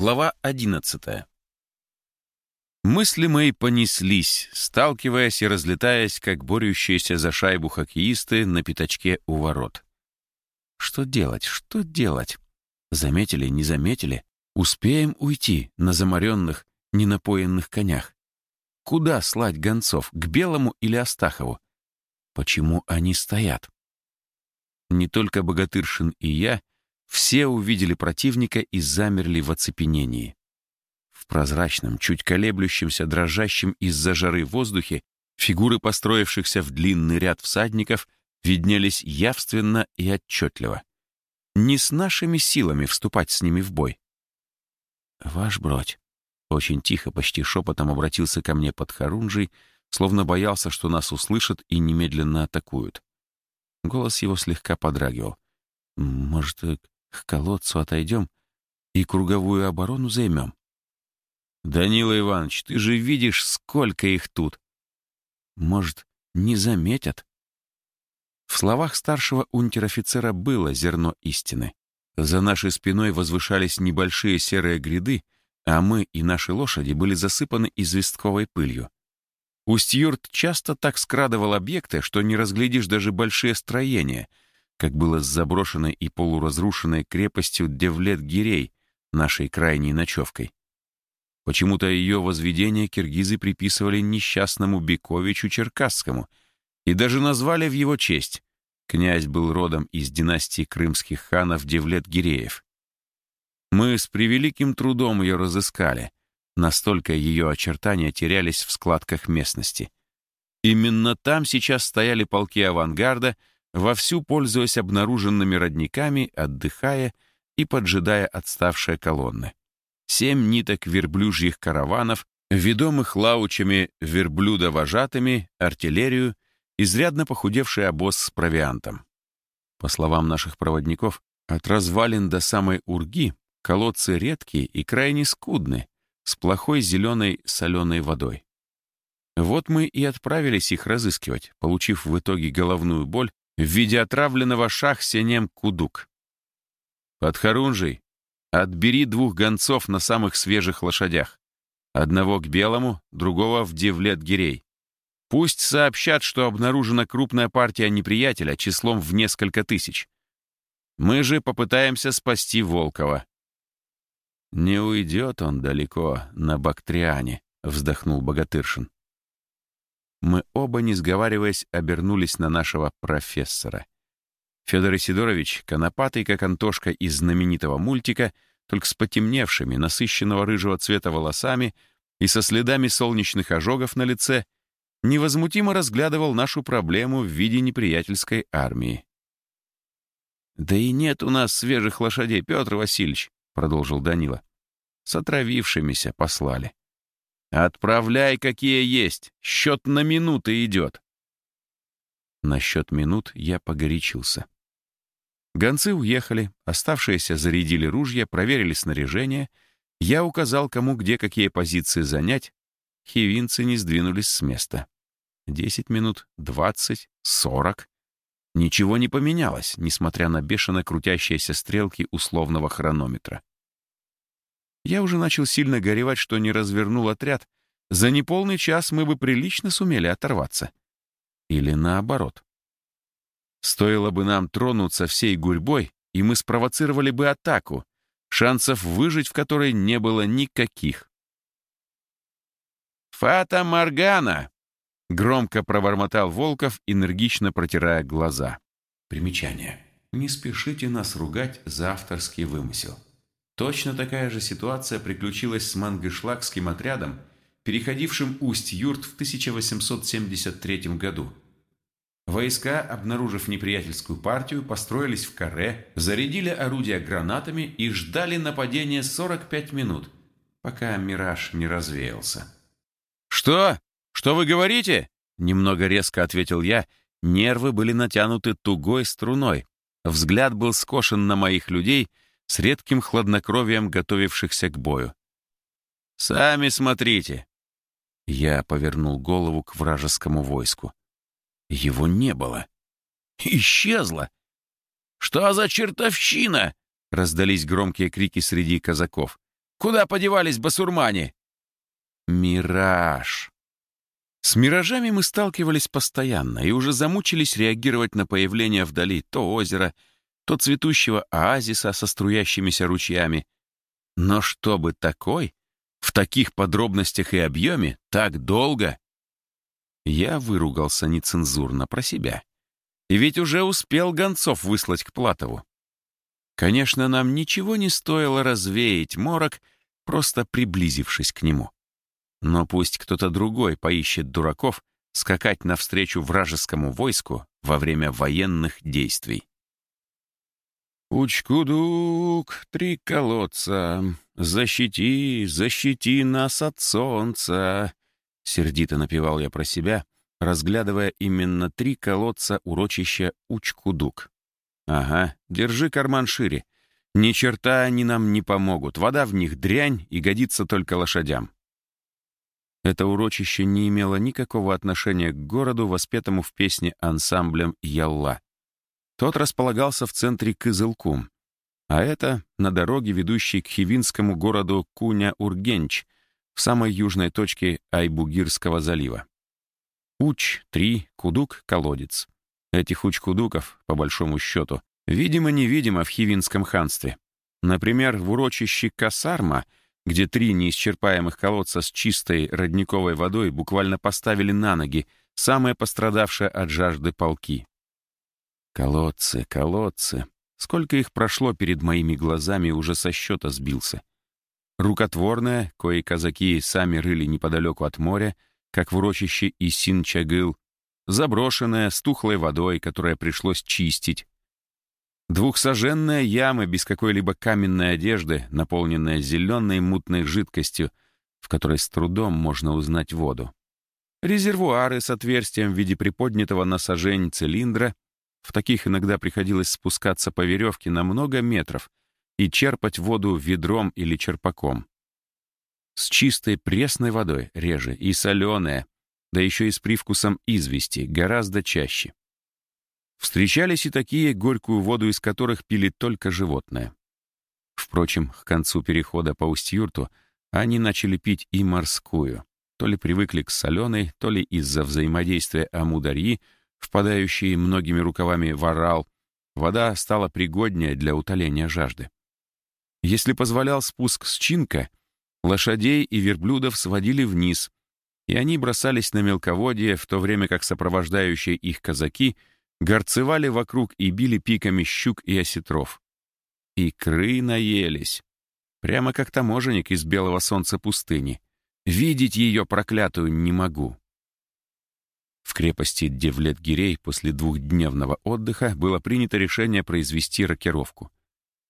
Глава одиннадцатая. Мысли мои понеслись, сталкиваясь и разлетаясь, как борющиеся за шайбу хоккеисты на пятачке у ворот. Что делать, что делать? Заметили, не заметили? Успеем уйти на заморенных, ненапоенных конях? Куда слать гонцов, к Белому или Астахову? Почему они стоят? Не только Богатыршин и я, все увидели противника и замерли в оцепенении. В прозрачном, чуть колеблющемся, дрожащем из-за жары воздухе фигуры построившихся в длинный ряд всадников виднелись явственно и отчетливо. Не с нашими силами вступать с ними в бой. «Ваш бродь», — очень тихо, почти шепотом обратился ко мне под Харунжий, словно боялся, что нас услышат и немедленно атакуют. Голос его слегка подрагивал. «Может, к колодцу отойдем и круговую оборону займем. Данила Иванович, ты же видишь, сколько их тут. Может, не заметят? В словах старшего унтер-офицера было зерно истины. За нашей спиной возвышались небольшие серые гряды, а мы и наши лошади были засыпаны известковой пылью. Усть-Юрт часто так скрадывал объекты, что не разглядишь даже большие строения — как было с заброшенной и полуразрушенной крепостью Девлет-Гирей, нашей крайней ночевкой. Почему-то ее возведение киргизы приписывали несчастному Бековичу Черкасскому и даже назвали в его честь. Князь был родом из династии крымских ханов Девлет-Гиреев. Мы с превеликим трудом ее разыскали, настолько ее очертания терялись в складках местности. Именно там сейчас стояли полки авангарда — вовсю пользуясь обнаруженными родниками, отдыхая и поджидая отставшие колонны. Семь ниток верблюжьих караванов, ведомых лаучами верблюда-вожатыми, артиллерию, изрядно похудевший обоз с провиантом. По словам наших проводников, от развалин до самой Урги колодцы редкие и крайне скудны, с плохой зеленой соленой водой. Вот мы и отправились их разыскивать, получив в итоге головную боль в виде отравленного шахсенем кудук. Подхорунжий, отбери двух гонцов на самых свежих лошадях. Одного к белому, другого в Девлет-Гирей. Пусть сообщат, что обнаружена крупная партия неприятеля числом в несколько тысяч. Мы же попытаемся спасти Волкова. «Не уйдет он далеко на Бактриане», — вздохнул Богатыршин. Мы оба, не сговариваясь, обернулись на нашего профессора. Федор Исидорович, конопатый, как Антошка из знаменитого мультика, только с потемневшими, насыщенного рыжего цвета волосами и со следами солнечных ожогов на лице, невозмутимо разглядывал нашу проблему в виде неприятельской армии. «Да и нет у нас свежих лошадей, Петр Васильевич», — продолжил Данила. «С отравившимися послали». «Отправляй, какие есть. Счет на минуты идет». На счет минут я погорячился. Гонцы уехали, оставшиеся зарядили ружья, проверили снаряжение. Я указал, кому где какие позиции занять. Хивинцы не сдвинулись с места. Десять минут, двадцать, сорок. Ничего не поменялось, несмотря на бешено крутящиеся стрелки условного хронометра. Я уже начал сильно горевать, что не развернул отряд. За неполный час мы бы прилично сумели оторваться. Или наоборот. Стоило бы нам тронуться всей гурьбой, и мы спровоцировали бы атаку, шансов выжить в которой не было никаких. «Фата Моргана!» — громко пробормотал Волков, энергично протирая глаза. Примечание. Не спешите нас ругать за авторский вымысел. Точно такая же ситуация приключилась с мангышлакским отрядом, переходившим Усть-Юрт в 1873 году. Войска, обнаружив неприятельскую партию, построились в каре, зарядили орудия гранатами и ждали нападения 45 минут, пока мираж не развеялся. «Что? Что вы говорите?» Немного резко ответил я. Нервы были натянуты тугой струной. Взгляд был скошен на моих людей — с редким хладнокровием готовившихся к бою. «Сами смотрите!» Я повернул голову к вражескому войску. Его не было. Исчезло! «Что за чертовщина?» — раздались громкие крики среди казаков. Куда подевались басурмане?» Мираж. С миражами мы сталкивались постоянно и уже замучились реагировать на появление вдали то озера, то цветущего оазиса со струящимися ручьями. Но чтобы такой, в таких подробностях и объеме, так долго? Я выругался нецензурно про себя. И ведь уже успел гонцов выслать к Платову. Конечно, нам ничего не стоило развеять морок, просто приблизившись к нему. Но пусть кто-то другой поищет дураков скакать навстречу вражескому войску во время военных действий. «Учкудук, три колодца, защити, защити нас от солнца», — сердито напевал я про себя, разглядывая именно три колодца урочища Учкудук. «Ага, держи карман шире. Ни черта они нам не помогут, вода в них дрянь и годится только лошадям». Это урочище не имело никакого отношения к городу, воспетому в песне ансамблем «Ялла». Тот располагался в центре Кызылкум, а это на дороге, ведущей к хивинскому городу Куня-Ургенч, в самой южной точке Айбугирского залива. Уч-3, Кудук-колодец. Этих уч-кудуков, по большому счету, видимо-невидимо в хивинском ханстве. Например, в урочище Касарма — где три неисчерпаемых колодца с чистой родниковой водой буквально поставили на ноги самые пострадавшие от жажды полки. Колодцы, колодцы. Сколько их прошло перед моими глазами, уже со счета сбился. Рукотворное, кои казаки сами рыли неподалеку от моря, как в урочище Исин-Чагыл, заброшенное, с тухлой водой, которое пришлось чистить, Двухсоженная яма без какой-либо каменной одежды, наполненная зеленой мутной жидкостью, в которой с трудом можно узнать воду. Резервуары с отверстием в виде приподнятого на сажень цилиндра. В таких иногда приходилось спускаться по веревке на много метров и черпать воду ведром или черпаком. С чистой пресной водой реже и соленая, да еще и с привкусом извести, гораздо чаще. Встречались и такие, горькую воду из которых пили только животные. Впрочем, к концу перехода по Усть-Юрту они начали пить и морскую. То ли привыкли к соленой, то ли из-за взаимодействия амударьи, впадающей многими рукавами в орал, вода стала пригоднее для утоления жажды. Если позволял спуск с чинка, лошадей и верблюдов сводили вниз, и они бросались на мелководье, в то время как сопровождающие их казаки — горцевали вокруг и били пиками щук и осетров. Икры наелись. Прямо как таможенник из белого солнца пустыни. Видеть ее проклятую не могу. В крепости Девлет-Гирей после двухдневного отдыха было принято решение произвести рокировку.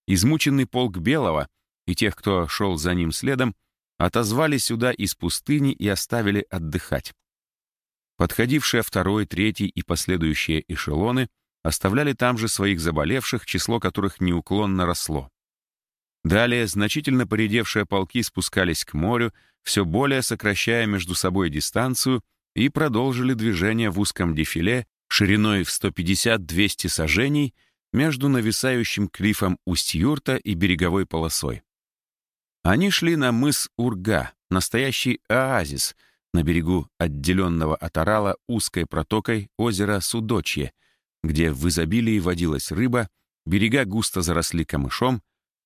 Измученный полк Белого и тех, кто шел за ним следом, отозвали сюда из пустыни и оставили отдыхать. Подходившие второй, третий и последующие эшелоны оставляли там же своих заболевших, число которых неуклонно росло. Далее значительно поредевшие полки спускались к морю, все более сокращая между собой дистанцию и продолжили движение в узком дефиле шириной в 150-200 сажений между нависающим клифом Усть-Юрта и береговой полосой. Они шли на мыс Урга, настоящий оазис — на берегу отделенного от Орала узкой протокой озера Судочье, где в изобилии водилась рыба, берега густо заросли камышом,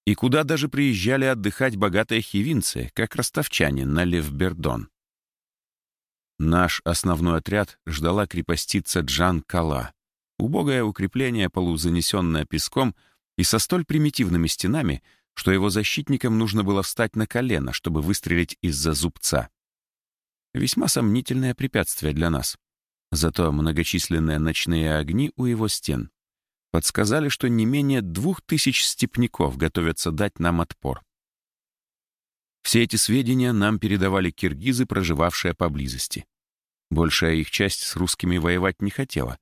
и куда даже приезжали отдыхать богатые хивинцы, как ростовчане на Левбердон. Наш основной отряд ждала крепостица Джан-Кала, убогое укрепление, полузанесенное песком и со столь примитивными стенами, что его защитникам нужно было встать на колено, чтобы выстрелить из-за зубца. Весьма сомнительное препятствие для нас. Зато многочисленные ночные огни у его стен подсказали, что не менее двух тысяч степняков готовятся дать нам отпор. Все эти сведения нам передавали киргизы, проживавшие поблизости. Большая их часть с русскими воевать не хотела.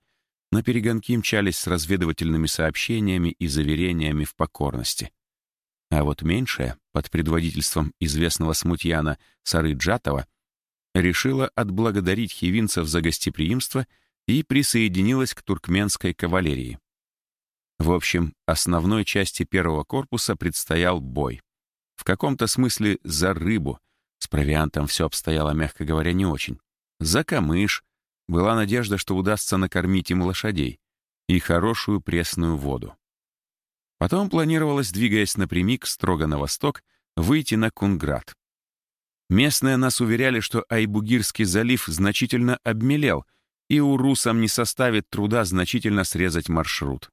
На перегонки мчались с разведывательными сообщениями и заверениями в покорности. А вот меньшая, под предводительством известного смутьяна Сары Джатова, решила отблагодарить хивинцев за гостеприимство и присоединилась к туркменской кавалерии. В общем, основной части первого корпуса предстоял бой. В каком-то смысле за рыбу. С провиантом все обстояло, мягко говоря, не очень. За камыш. Была надежда, что удастся накормить им лошадей. И хорошую пресную воду. Потом планировалось, двигаясь напрямик строго на восток, выйти на Кунград. Местные нас уверяли, что Айбугирский залив значительно обмелел, и у русам не составит труда значительно срезать маршрут.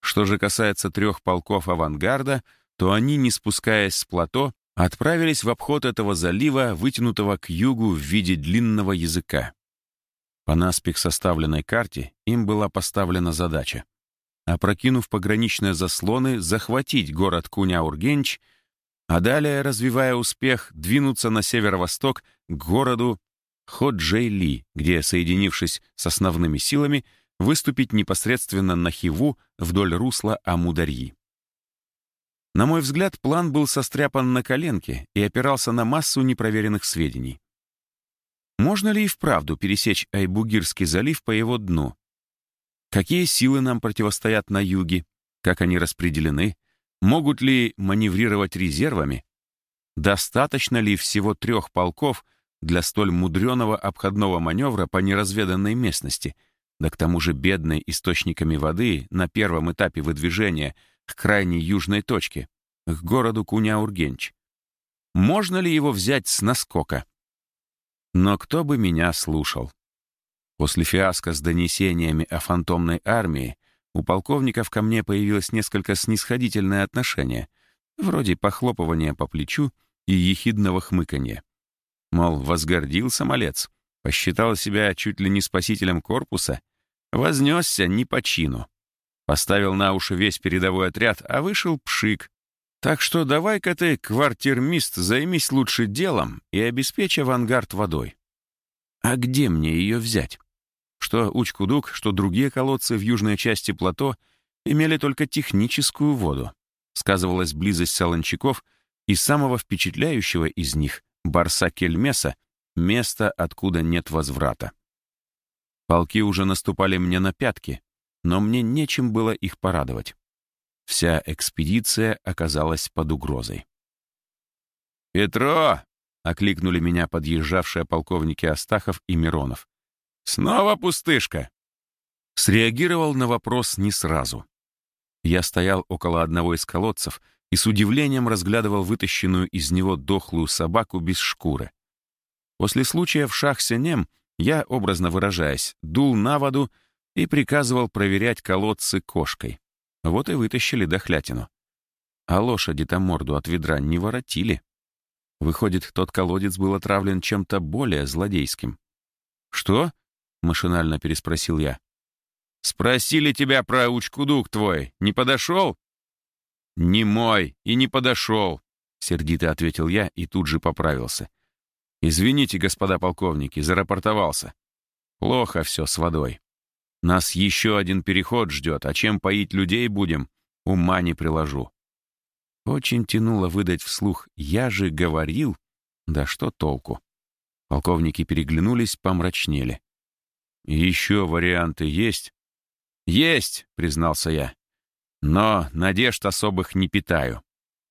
Что же касается трех полков авангарда, то они, не спускаясь с плато, отправились в обход этого залива, вытянутого к югу в виде длинного языка. По наспех составленной карте им была поставлена задача опрокинув пограничные заслоны, захватить город Куня-Ургенч, а далее, развивая успех, двинуться на северо-восток к городу Ходжейли, где, соединившись с основными силами, выступить непосредственно на Хиву вдоль русла Амударьи. На мой взгляд, план был состряпан на коленке и опирался на массу непроверенных сведений. Можно ли и вправду пересечь Айбугирский залив по его дну, Какие силы нам противостоят на юге? Как они распределены? Могут ли маневрировать резервами? Достаточно ли всего трех полков для столь мудреного обходного маневра по неразведанной местности, да к тому же бедной источниками воды на первом этапе выдвижения к крайней южной точке, к городу Куня-Ургенч? Можно ли его взять с наскока? Но кто бы меня слушал? После фиаско с донесениями о фантомной армии у полковников ко мне появилось несколько снисходительное отношение, вроде похлопывания по плечу и ехидного хмыканья. Мол, возгордился малец, посчитал себя чуть ли не спасителем корпуса, вознесся не по чину. Поставил на уши весь передовой отряд, а вышел пшик. Так что давай-ка ты, квартирмист, займись лучше делом и обеспечь авангард водой. А где мне ее взять? что Учкудук, что другие колодцы в южной части плато имели только техническую воду. Сказывалась близость солончаков и самого впечатляющего из них, Барса-Кельмеса, место, откуда нет возврата. Полки уже наступали мне на пятки, но мне нечем было их порадовать. Вся экспедиция оказалась под угрозой. «Петро!» — окликнули меня подъезжавшие полковники Астахов и Миронов. «Снова пустышка!» Среагировал на вопрос не сразу. Я стоял около одного из колодцев и с удивлением разглядывал вытащенную из него дохлую собаку без шкуры. После случая в Шахсенем я, образно выражаясь, дул на воду и приказывал проверять колодцы кошкой. Вот и вытащили дохлятину. А лошади-то морду от ведра не воротили. Выходит, тот колодец был отравлен чем-то более злодейским. «Что?» — машинально переспросил я. «Спросили тебя про учкудук твой. Не подошел?» «Не мой и не подошел», — сердито ответил я и тут же поправился. «Извините, господа полковники, зарапортовался. Плохо все с водой. Нас еще один переход ждет, а чем поить людей будем, ума не приложу». Очень тянуло выдать вслух «я же говорил», да что толку. Полковники переглянулись, помрачнели. «Еще варианты есть?» «Есть», — признался я. «Но надежд особых не питаю.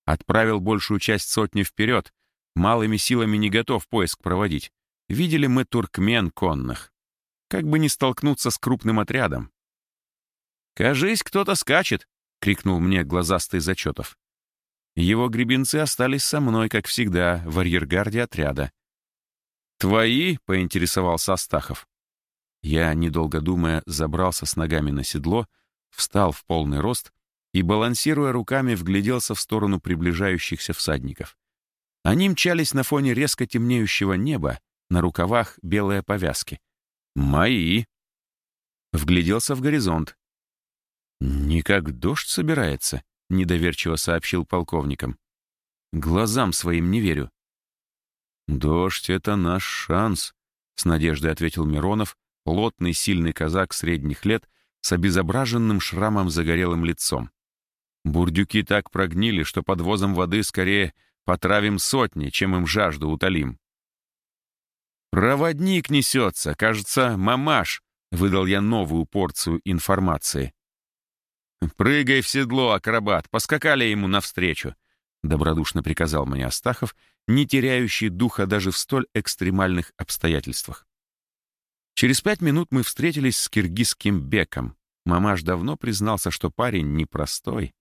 Отправил большую часть сотни вперед. Малыми силами не готов поиск проводить. Видели мы туркмен конных. Как бы не столкнуться с крупным отрядом». «Кажись, кто-то скачет», — крикнул мне глазастый Зачетов. Его гребенцы остались со мной, как всегда, в арьергарде отряда. «Твои?» — поинтересовался Астахов. Я, недолго думая, забрался с ногами на седло, встал в полный рост и, балансируя руками, вгляделся в сторону приближающихся всадников. Они мчались на фоне резко темнеющего неба, на рукавах белые повязки. «Мои!» Вгляделся в горизонт. «Никак дождь собирается», — недоверчиво сообщил полковникам. «Глазам своим не верю». «Дождь — это наш шанс», — с надеждой ответил Миронов, плотный, сильный казак средних лет с обезображенным шрамом загорелым лицом. Бурдюки так прогнили, что под возом воды скорее потравим сотни, чем им жажду утолим. «Проводник несется, кажется, мамаш», — выдал я новую порцию информации. «Прыгай в седло, акробат!» Поскакали ему навстречу. — добродушно приказал мне Астахов, не теряющий духа даже в столь экстремальных обстоятельствах. Через пять минут мы встретились с киргизским беком. Мамаш давно признался, что парень непростой.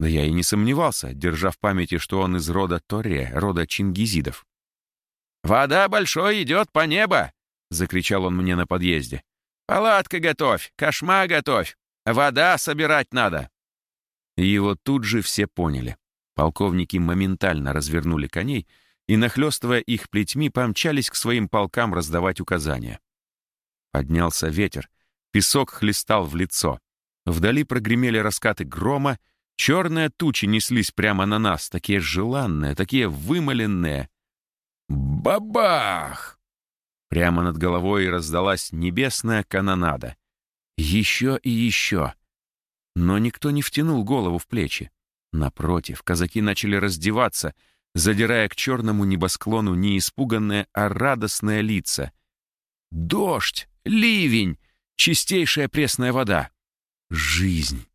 Да я и не сомневался, держа в памяти, что он из рода Торе, рода чингизидов. «Вода большой идет по небу!» — закричал он мне на подъезде. «Палатка готовь, кошма готовь, вода собирать надо!» И его тут же все поняли. Полковники моментально развернули коней и, нахлёстывая их плетьми, помчались к своим полкам раздавать указания. Поднялся ветер, песок хлестал в лицо. Вдали прогремели раскаты грома, черные тучи неслись прямо на нас, такие желанные, такие вымоленные. Бабах! Прямо над головой раздалась небесная канонада. Еще и еще. Но никто не втянул голову в плечи. Напротив, казаки начали раздеваться, задирая к черному небосклону не испуганные, а радостные лица. Дождь, ливень, чистейшая пресная вода. Жизнь.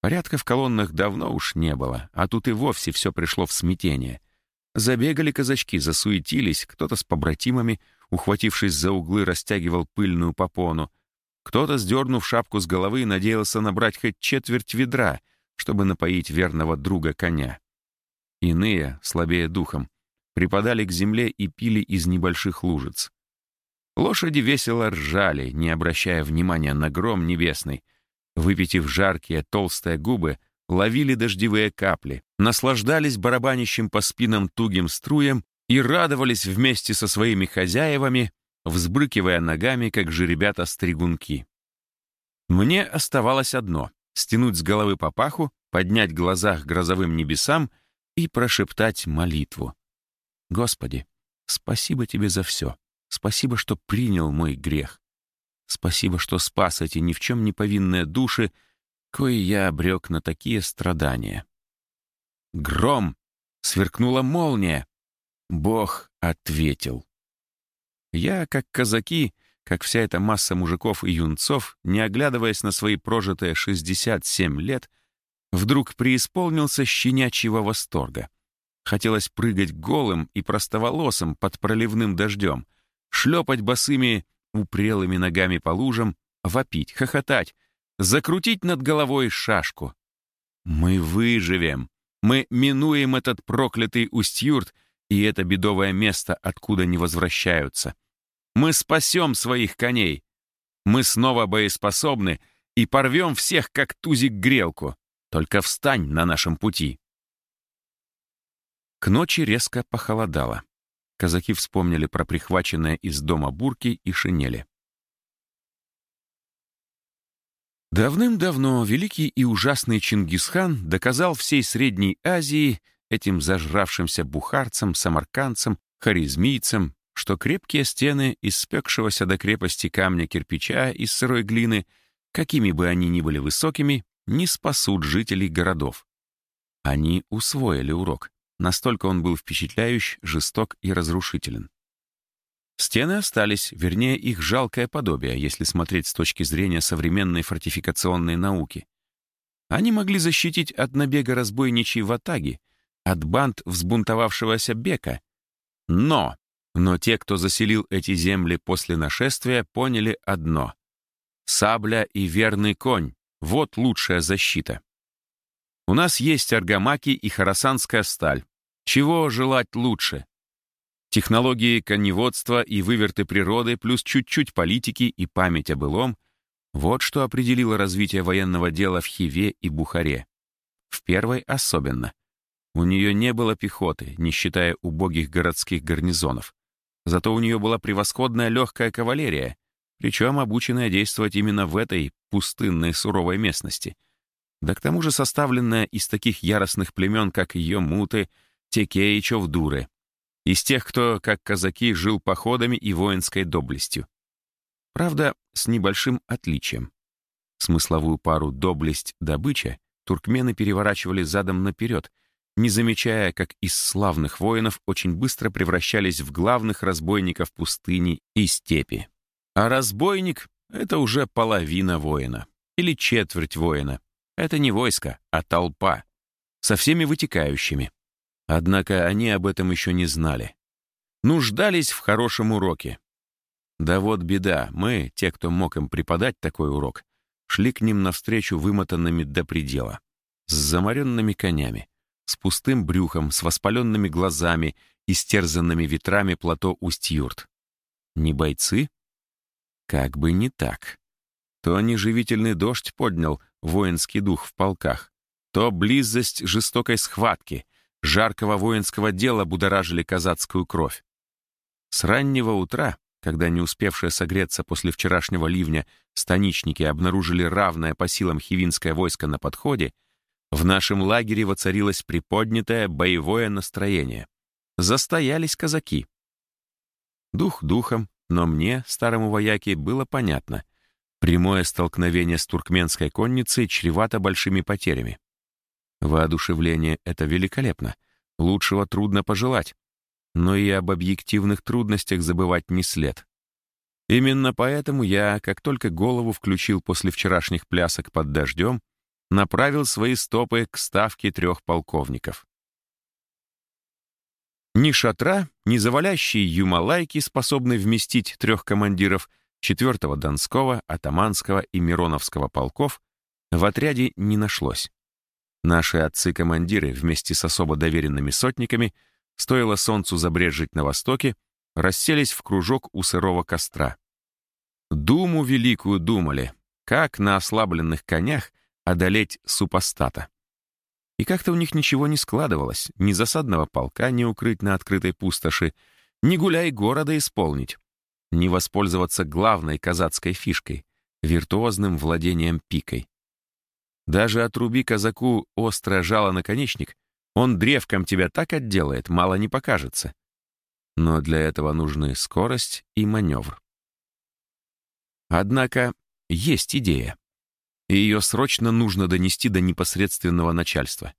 Порядка в колоннах давно уж не было, а тут и вовсе все пришло в смятение. Забегали казачки, засуетились, кто-то с побратимами, ухватившись за углы, растягивал пыльную попону, кто-то, сдернув шапку с головы, надеялся набрать хоть четверть ведра, чтобы напоить верного друга коня. Иные, слабее духом, припадали к земле и пили из небольших лужиц. Лошади весело ржали, не обращая внимания на гром небесный. Выпитив жаркие толстые губы, ловили дождевые капли, наслаждались барабанищем по спинам тугим струем и радовались вместе со своими хозяевами взбрыкивая ногами, как же ребята-стригунки. Мне оставалось одно — стянуть с головы папаху, поднять глаза к грозовым небесам и прошептать молитву. «Господи, спасибо тебе за все. Спасибо, что принял мой грех. Спасибо, что спас эти ни в чем не повинные души, кои я обрек на такие страдания». Гром! Сверкнула молния. Бог ответил. Я, как казаки, как вся эта масса мужиков и юнцов, не оглядываясь на свои прожитые 67 лет, вдруг преисполнился щенячьего восторга. Хотелось прыгать голым и простоволосым под проливным дождем, шлепать босыми упрелыми ногами по лужам, вопить, хохотать, закрутить над головой шашку. Мы выживем. Мы минуем этот проклятый Устьюрт и это бедовое место, откуда не возвращаются. Мы спасем своих коней. Мы снова боеспособны и порвем всех, как тузик грелку. Только встань на нашем пути. К ночи резко похолодало. Казаки вспомнили про прихваченные из дома бурки и шинели. Давным-давно великий и ужасный Чингисхан доказал всей Средней Азии, этим зажравшимся бухарцам, самаркандцам, харизмийцам, что крепкие стены испекшегося до крепости камня кирпича из сырой глины, какими бы они ни были высокими, не спасут жителей городов. Они усвоили урок. Настолько он был впечатляющий, жесток и разрушителен. Стены остались, вернее, их жалкое подобие, если смотреть с точки зрения современной фортификационной науки. Они могли защитить от набега разбойничьей ватаги, от банд взбунтовавшегося бека. Но но те, кто заселил эти земли после нашествия, поняли одно. Сабля и верный конь — вот лучшая защита. У нас есть аргамаки и харасанская сталь. Чего желать лучше? Технологии коневодства и выверты природы плюс чуть-чуть политики и память о былом — вот что определило развитие военного дела в Хиве и Бухаре. В первой особенно. У нее не было пехоты, не считая убогих городских гарнизонов. Зато у нее была превосходная легкая кавалерия, причем обученная действовать именно в этой пустынной суровой местности. Да к тому же составленная из таких яростных племен, как Йомуты, Теке и Човдуры, из тех, кто, как казаки, жил походами и воинской доблестью. Правда, с небольшим отличием. Смысловую пару «доблесть-добыча» туркмены переворачивали задом наперед — не замечая, как из славных воинов очень быстро превращались в главных разбойников пустыни и степи. А разбойник — это уже половина воина. Или четверть воина. Это не войско, а толпа. со всеми вытекающими. Однако они об этом еще не знали. Нуждались в хорошем уроке. Да вот беда, мы, те, кто мог им преподать такой урок, шли к ним навстречу вымотанными до предела, с заморенными конями, с пустым брюхом, с воспаленными глазами и стерзанными ветрами плато Усть-Юрт. Не бойцы? Как бы не так. То неживительный дождь поднял воинский дух в полках, то близость жестокой схватки, жаркого воинского дела будоражили казацкую кровь. С раннего утра, когда не успевшие согреться после вчерашнего ливня станичники обнаружили равное по силам хивинское войско на подходе, в нашем лагере воцарилось приподнятое боевое настроение. Застоялись казаки. Дух духом, но мне, старому вояке, было понятно. Прямое столкновение с туркменской конницей чревато большими потерями. Воодушевление — это великолепно. Лучшего трудно пожелать. Но и об объективных трудностях забывать не след. Именно поэтому я, как только голову включил после вчерашних плясок под дождем, направил свои стопы к ставке трех полковников. Ни шатра, ни завалящие юмалайки способны вместить трех командиров 4-го Донского, Атаманского и Мироновского полков в отряде не нашлось. Наши отцы-командиры вместе с особо доверенными сотниками, стоило солнцу забрежить на востоке, расселись в кружок у сырого костра. Думу великую думали, как на ослабленных конях одолеть супостата. И как-то у них ничего не складывалось, ни засадного полка не укрыть на открытой пустоши, ни гуляй города исполнить, ни воспользоваться главной казацкой фишкой — виртуозным владением пикой. Даже отруби казаку острое жало наконечник, он древком тебя так отделает, мало не покажется. Но для этого нужны скорость и маневр. Однако есть идея и ее срочно нужно донести до непосредственного начальства.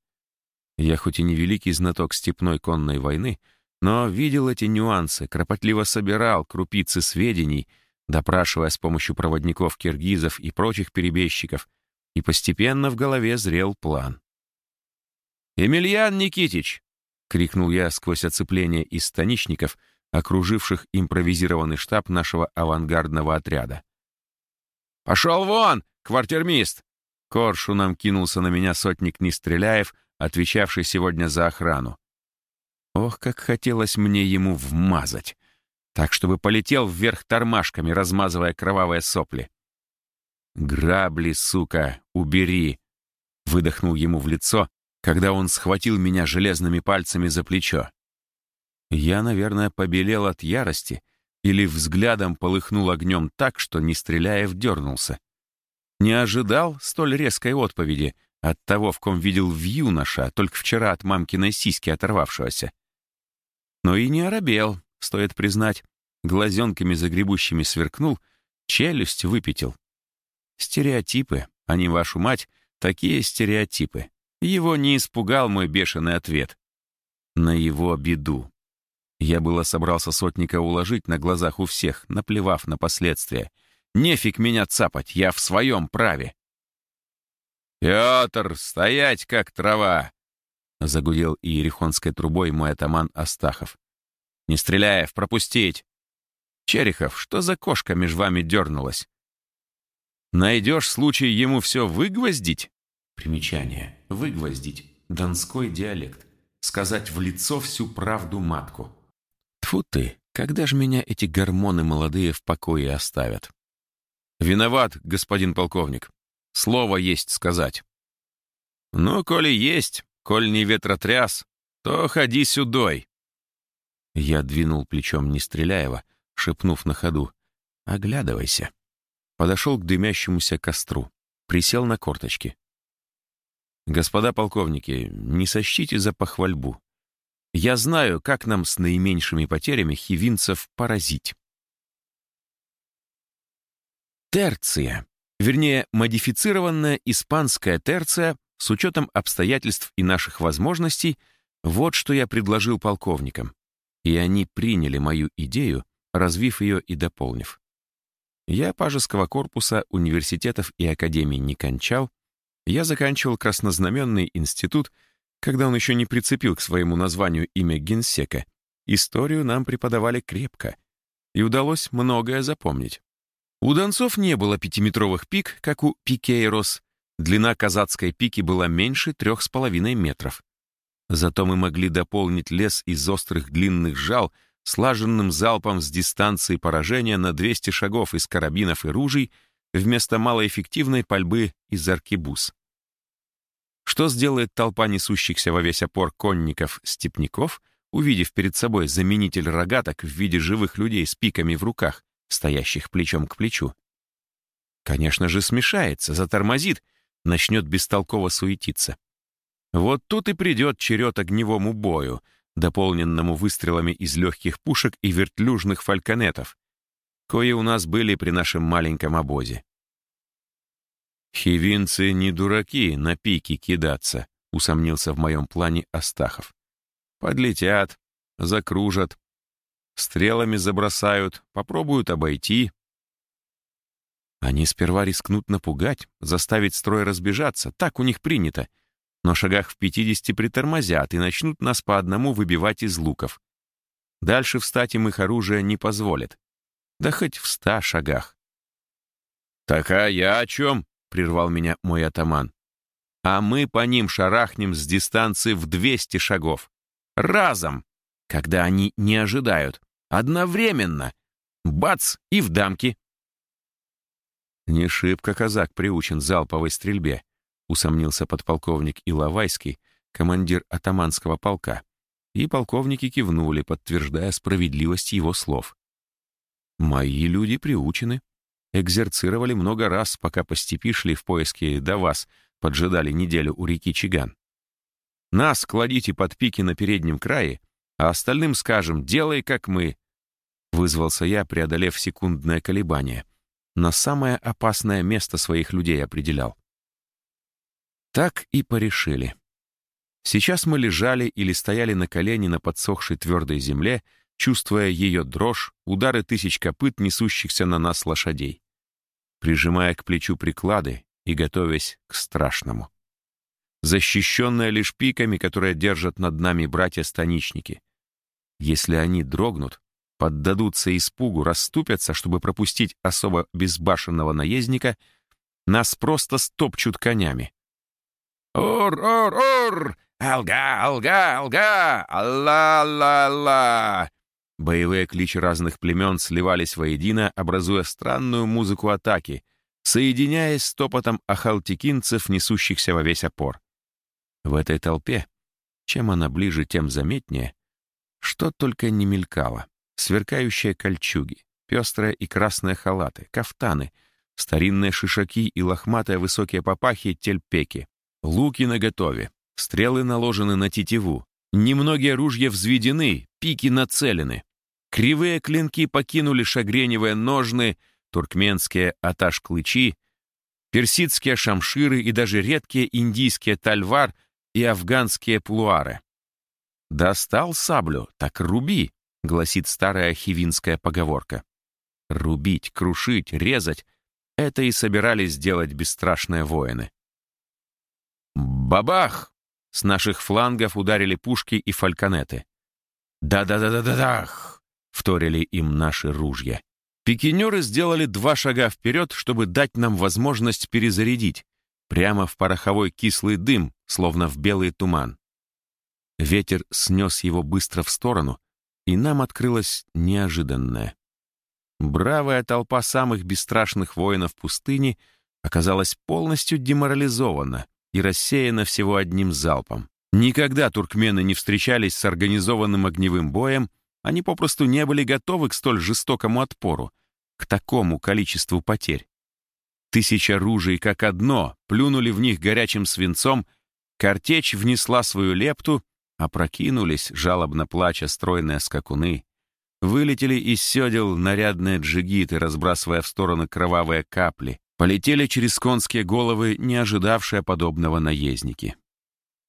Я хоть и не великий знаток степной конной войны, но видел эти нюансы, кропотливо собирал крупицы сведений, допрашивая с помощью проводников киргизов и прочих перебежчиков, и постепенно в голове зрел план. «Емельян Никитич!» — крикнул я сквозь оцепление из станичников, окруживших импровизированный штаб нашего авангардного отряда. «Пошел вон! «Квартирмист!» Коршуном кинулся на меня сотник Нестреляев, отвечавший сегодня за охрану. Ох, как хотелось мне ему вмазать, так, чтобы полетел вверх тормашками, размазывая кровавые сопли. «Грабли, сука, убери!» — выдохнул ему в лицо, когда он схватил меня железными пальцами за плечо. Я, наверное, побелел от ярости или взглядом полыхнул огнем так, что Нестреляев дернулся. Не ожидал столь резкой отповеди от того, в ком видел в юноша, только вчера от мамкиной сиськи оторвавшегося. Но и не оробел, стоит признать. Глазенками загребущими сверкнул, челюсть выпятил. Стереотипы, а не вашу мать, такие стереотипы. Его не испугал мой бешеный ответ. На его беду. Я было собрался сотника уложить на глазах у всех, наплевав на последствия — Нефиг меня цапать, я в своем праве. «Петр, стоять, как трава!» — загудел иерихонской трубой мой атаман Астахов. «Не стреляев, пропустить!» «Черехов, что за кошка меж вами дернулась?» «Найдешь случай ему все выгвоздить?» Примечание. Выгвоздить. Донской диалект. Сказать в лицо всю правду матку. Тфу ты, когда же меня эти гормоны молодые в покое оставят? «Виноват, господин полковник. Слово есть сказать». «Ну, коли есть, коль не ветротряс, то ходи сюдой». Я двинул плечом Нестреляева, шепнув на ходу. «Оглядывайся». Подошел к дымящемуся костру, присел на корточки. «Господа полковники, не сочтите за похвальбу. Я знаю, как нам с наименьшими потерями хивинцев поразить. Терция, вернее, модифицированная испанская терция с учетом обстоятельств и наших возможностей, вот что я предложил полковникам. И они приняли мою идею, развив ее и дополнив. Я пажеского корпуса университетов и академий не кончал, я заканчивал краснознаменный институт когда он еще не прицепил к своему названию имя генсека, историю нам преподавали крепко, и удалось многое запомнить. У донцов не было пятиметровых пик, как у пикейрос. Длина казацкой пики была меньше трех с половиной метров. Зато мы могли дополнить лес из острых длинных жал слаженным залпом с дистанции поражения на 200 шагов из карабинов и ружей вместо малоэффективной пальбы из аркебуз. Что сделает толпа несущихся во весь опор конников-степняков, увидев перед собой заменитель рогаток в виде живых людей с пиками в руках, стоящих плечом к плечу? Конечно же, смешается, затормозит, начнет бестолково суетиться. Вот тут и придет черед огневому бою, дополненному выстрелами из легких пушек и вертлюжных фальконетов, кои у нас были при нашем маленьком обозе. «Хивинцы не дураки на пики кидаться», — усомнился в моем плане Астахов. «Подлетят, закружат, стрелами забросают, попробуют обойти». Они сперва рискнут напугать, заставить строй разбежаться, так у них принято, но шагах в пятидесяти притормозят и начнут нас по одному выбивать из луков. Дальше встать им их оружие не позволит. Да хоть в ста шагах. «Так а я о чем?» прервал меня мой атаман. А мы по ним шарахнем с дистанции в 200 шагов. Разом, когда они не ожидают. Одновременно. Бац! И в дамки. Не шибко казак приучен залповой стрельбе, усомнился подполковник Иловайский, командир атаманского полка. И полковники кивнули, подтверждая справедливость его слов. «Мои люди приучены», экзерцировали много раз, пока по степи шли в поиске до вас, поджидали неделю у реки Чиган. Нас кладите под пики на переднем крае, а остальным скажем «делай, как мы». Вызвался я, преодолев секундное колебание. На самое опасное место своих людей определял. Так и порешили. Сейчас мы лежали или стояли на колени на подсохшей твердой земле, чувствуя ее дрожь, удары тысяч копыт, несущихся на нас лошадей прижимая к плечу приклады и готовясь к страшному. Защищенная лишь пиками, которые держат над нами братья-станичники. Если они дрогнут, поддадутся испугу, расступятся, чтобы пропустить особо безбашенного наездника, нас просто стопчут конями. «Ор, ор, ор! Алга, алга, алга! Алла-ла-ла!» Боевые кличи разных племен сливались воедино, образуя странную музыку атаки, соединяясь с топотом ахалтикинцев, несущихся во весь опор. В этой толпе, чем она ближе, тем заметнее, что только не мелькало. Сверкающие кольчуги, пестрые и красные халаты, кафтаны, старинные шишаки и лохматые высокие папахи тельпеки, луки наготове, стрелы наложены на тетиву, Немногие ружья взведены, пики нацелены. Кривые клинки покинули шагреневые ножны, туркменские аташ-клычи, персидские шамширы и даже редкие индийские тальвар и афганские плуары. «Достал саблю, так руби», — гласит старая хивинская поговорка. Рубить, крушить, резать — это и собирались делать бесстрашные воины. Бабах! С наших флангов ударили пушки и фальконеты. «Да-да-да-да-да-дах!» — вторили им наши ружья. Пикинеры сделали два шага вперед, чтобы дать нам возможность перезарядить, прямо в пороховой кислый дым, словно в белый туман. Ветер снес его быстро в сторону, и нам открылось неожиданное. Бравая толпа самых бесстрашных воинов пустыни оказалась полностью деморализована, и рассеяно всего одним залпом. Никогда туркмены не встречались с организованным огневым боем, они попросту не были готовы к столь жестокому отпору, к такому количеству потерь. Тысяча ружей как одно плюнули в них горячим свинцом, картечь внесла свою лепту, опрокинулись, жалобно плача, стройные скакуны. Вылетели из седел нарядные джигиты, разбрасывая в стороны кровавые капли. Полетели через конские головы, не ожидавшие подобного наездники.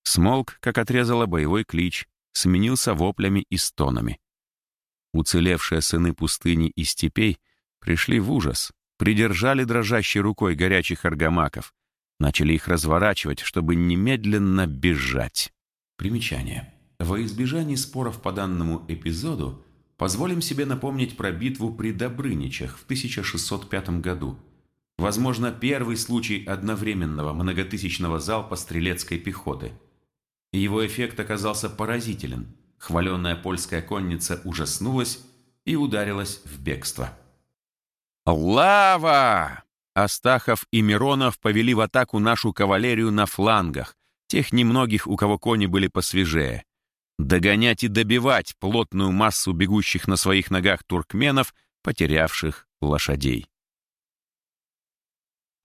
Смолк, как отрезала боевой клич, сменился воплями и стонами. Уцелевшие сыны пустыни и степей пришли в ужас, придержали дрожащей рукой горячих аргамаков, начали их разворачивать, чтобы немедленно бежать. Примечание. Во избежание споров по данному эпизоду позволим себе напомнить про битву при Добрыничах в 1605 году. Возможно, первый случай одновременного многотысячного залпа стрелецкой пехоты. Его эффект оказался поразителен. Хваленная польская конница ужаснулась и ударилась в бегство. «Лава!» Астахов и Миронов повели в атаку нашу кавалерию на флангах, тех немногих, у кого кони были посвежее. Догонять и добивать плотную массу бегущих на своих ногах туркменов, потерявших лошадей.